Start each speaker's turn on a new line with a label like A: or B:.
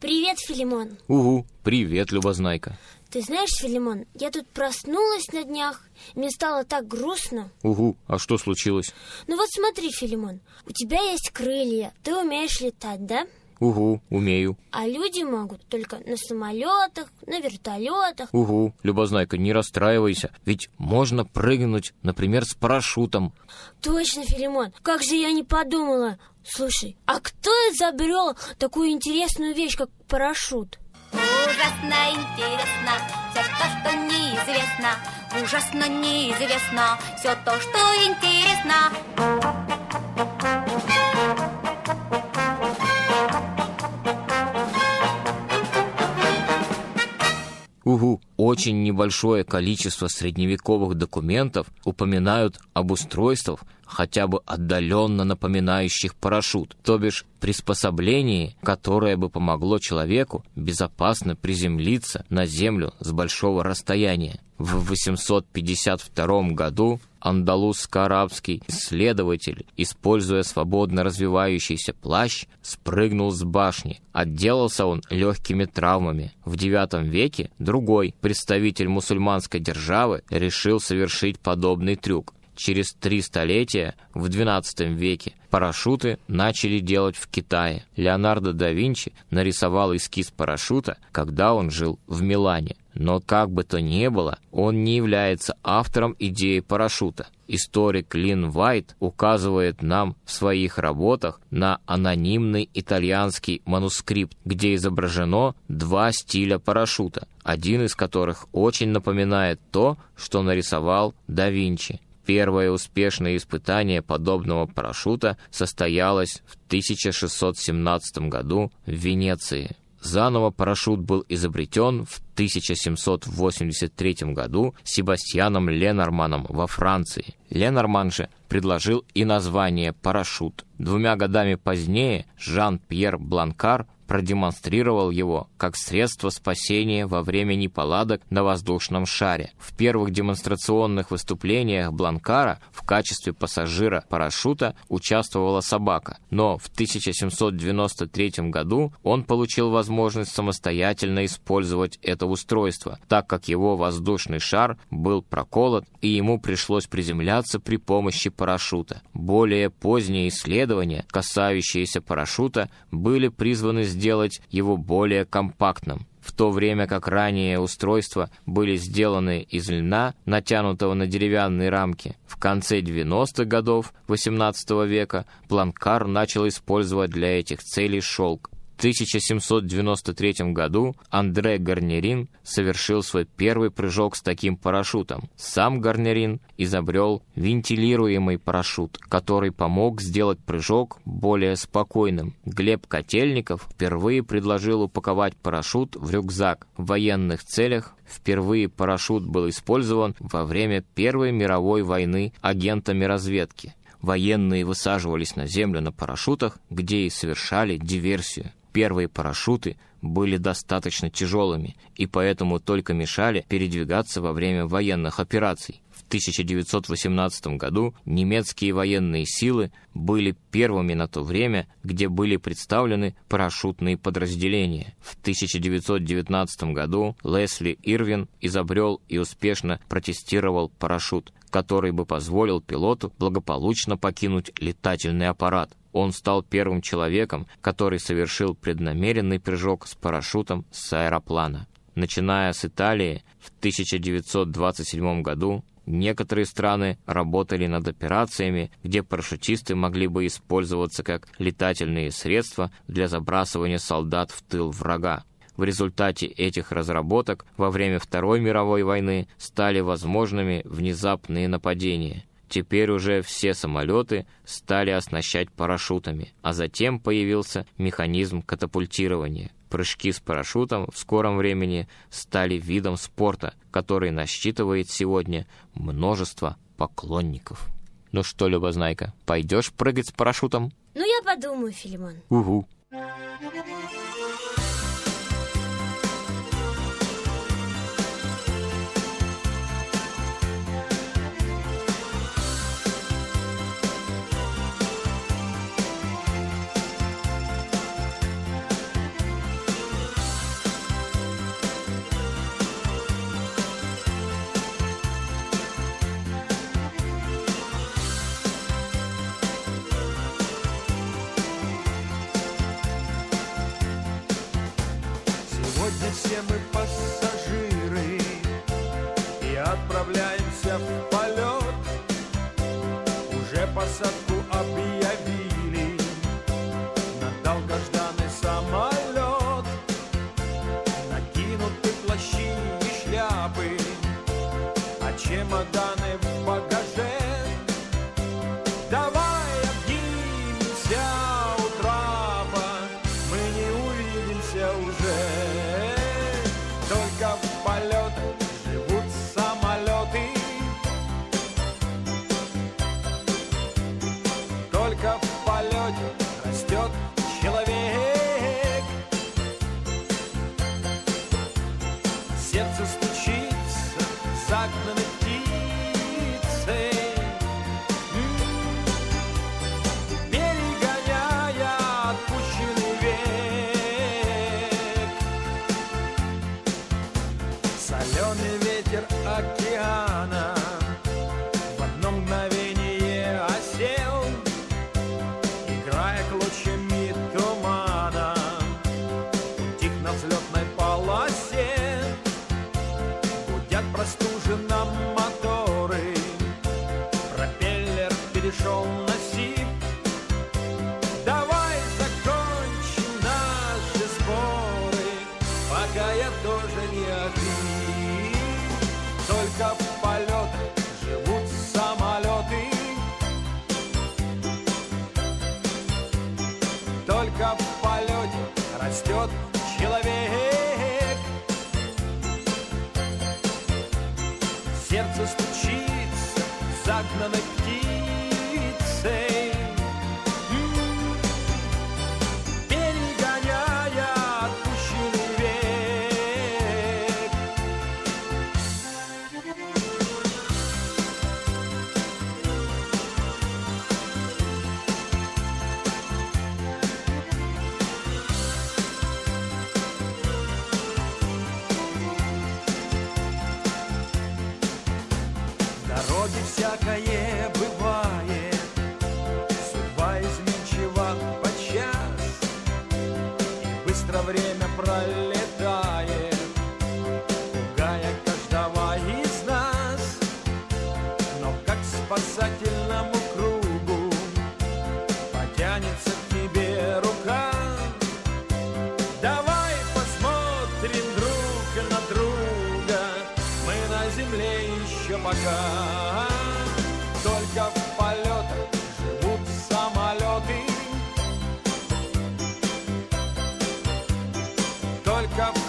A: Привет, Филимон.
B: Угу, привет, Любознайка.
A: Ты знаешь, Филимон, я тут проснулась на днях, мне стало так грустно.
B: Угу, а что случилось?
A: Ну вот смотри, Филимон, у тебя есть крылья, ты умеешь летать, да?
B: Угу, умею.
A: А люди могут только на самолетах, на вертолетах.
B: Угу, Любознайка, не расстраивайся, ведь можно прыгнуть, например, с парашютом.
A: Точно, Филимон, как же я не подумала. Слушай, а кто изобрел такую интересную вещь, как парашют?
C: Ужасно интересно все то, что неизвестно. Ужасно неизвестно все то, что интересно.
B: Очень небольшое количество средневековых документов упоминают об устройствах, хотя бы отдаленно напоминающих парашют, то бишь приспособлении, которое бы помогло человеку безопасно приземлиться на землю с большого расстояния. В 852 году андалузско-арабский исследователь, используя свободно развивающийся плащ, спрыгнул с башни. Отделался он легкими травмами. В IX веке другой представитель мусульманской державы решил совершить подобный трюк. Через три столетия, в XII веке, парашюты начали делать в Китае. Леонардо да Винчи нарисовал эскиз парашюта, когда он жил в Милане. Но как бы то ни было, он не является автором идеи парашюта. Историк Лин Вайт указывает нам в своих работах на анонимный итальянский манускрипт, где изображено два стиля парашюта, один из которых очень напоминает то, что нарисовал да Винчи. Первое успешное испытание подобного парашюта состоялось в 1617 году в Венеции. Заново парашют был изобретен в 1783 году Себастьяном Ленорманом во Франции. Ленорман же предложил и название «парашют». Двумя годами позднее Жан-Пьер Бланкар продемонстрировал его как средство спасения во время неполадок на воздушном шаре. В первых демонстрационных выступлениях Бланкара в качестве пассажира парашюта участвовала собака, но в 1793 году он получил возможность самостоятельно использовать это устройство, так как его воздушный шар был проколот и ему пришлось приземляться при помощи парашюта. Более поздние исследования, касающиеся парашюта, были призваны сделать сделать его более компактным, в то время как ранее устройства были сделаны из льна, натянутого на деревянные рамки. В конце 90-х годов XVIII века Планкар начал использовать для этих целей шелк. 1793 году Андре Гарнерин совершил свой первый прыжок с таким парашютом. Сам Гарнерин изобрел вентилируемый парашют, который помог сделать прыжок более спокойным. Глеб Котельников впервые предложил упаковать парашют в рюкзак. В военных целях впервые парашют был использован во время Первой мировой войны агентами разведки. Военные высаживались на землю на парашютах, где и совершали диверсию первые парашюты были достаточно тяжелыми и поэтому только мешали передвигаться во время военных операций. В 1918 году немецкие военные силы были первыми на то время, где были представлены парашютные подразделения. В 1919 году Лесли Ирвин изобрел и успешно протестировал парашют, который бы позволил пилоту благополучно покинуть летательный аппарат. Он стал первым человеком, который совершил преднамеренный прыжок с парашютом с аэроплана. Начиная с Италии в 1927 году некоторые страны работали над операциями, где парашютисты могли бы использоваться как летательные средства для забрасывания солдат в тыл врага. В результате этих разработок во время Второй мировой войны стали возможными внезапные нападения. Теперь уже все самолеты стали оснащать парашютами, а затем появился механизм катапультирования. Прыжки с парашютом в скором времени стали видом спорта, который насчитывает сегодня множество поклонников. Ну что, Любознайка, пойдешь прыгать с парашютом?
A: Ну, я подумаю, Филимон.
B: Угу.
D: Мы пассажиры И отправляемся в полет. Уже посадку Сердце стучится загнанной Только в полете растет человек. Сердце стучится загнанной всякое бывает. Судьба изменчива подчас И быстро время пролетает Пугая каждого из нас. Но как спасательному кругу Потянется к тебе рука. Давай посмотрим друг на друга Мы на земле еще пока самолеты Только в